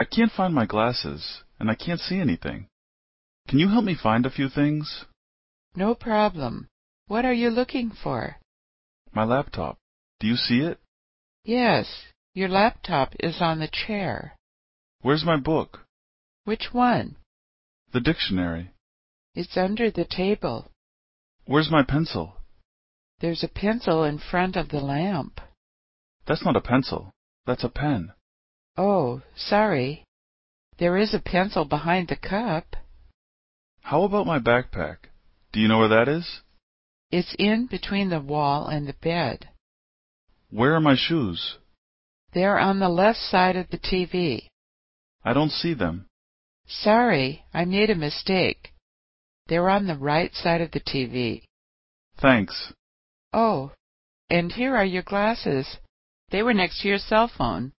I can't find my glasses, and I can't see anything. Can you help me find a few things?" "No problem. What are you looking for?" "My laptop. Do you see it?" "Yes. Your laptop is on the chair." "Where's my book?" "Which one?" "The dictionary." "It's under the table." "Where's my pencil?" "There's a pencil in front of the lamp." "That's not a pencil. That's a pen. Oh, sorry. There is a pencil behind the cup. How about my backpack? Do you know where that is? It's in between the wall and the bed. Where are my shoes? They're on the left side of the TV. I don't see them. Sorry, I made a mistake. They're on the right side of the TV. Thanks. Oh, and here are your glasses. They were next to your cell phone.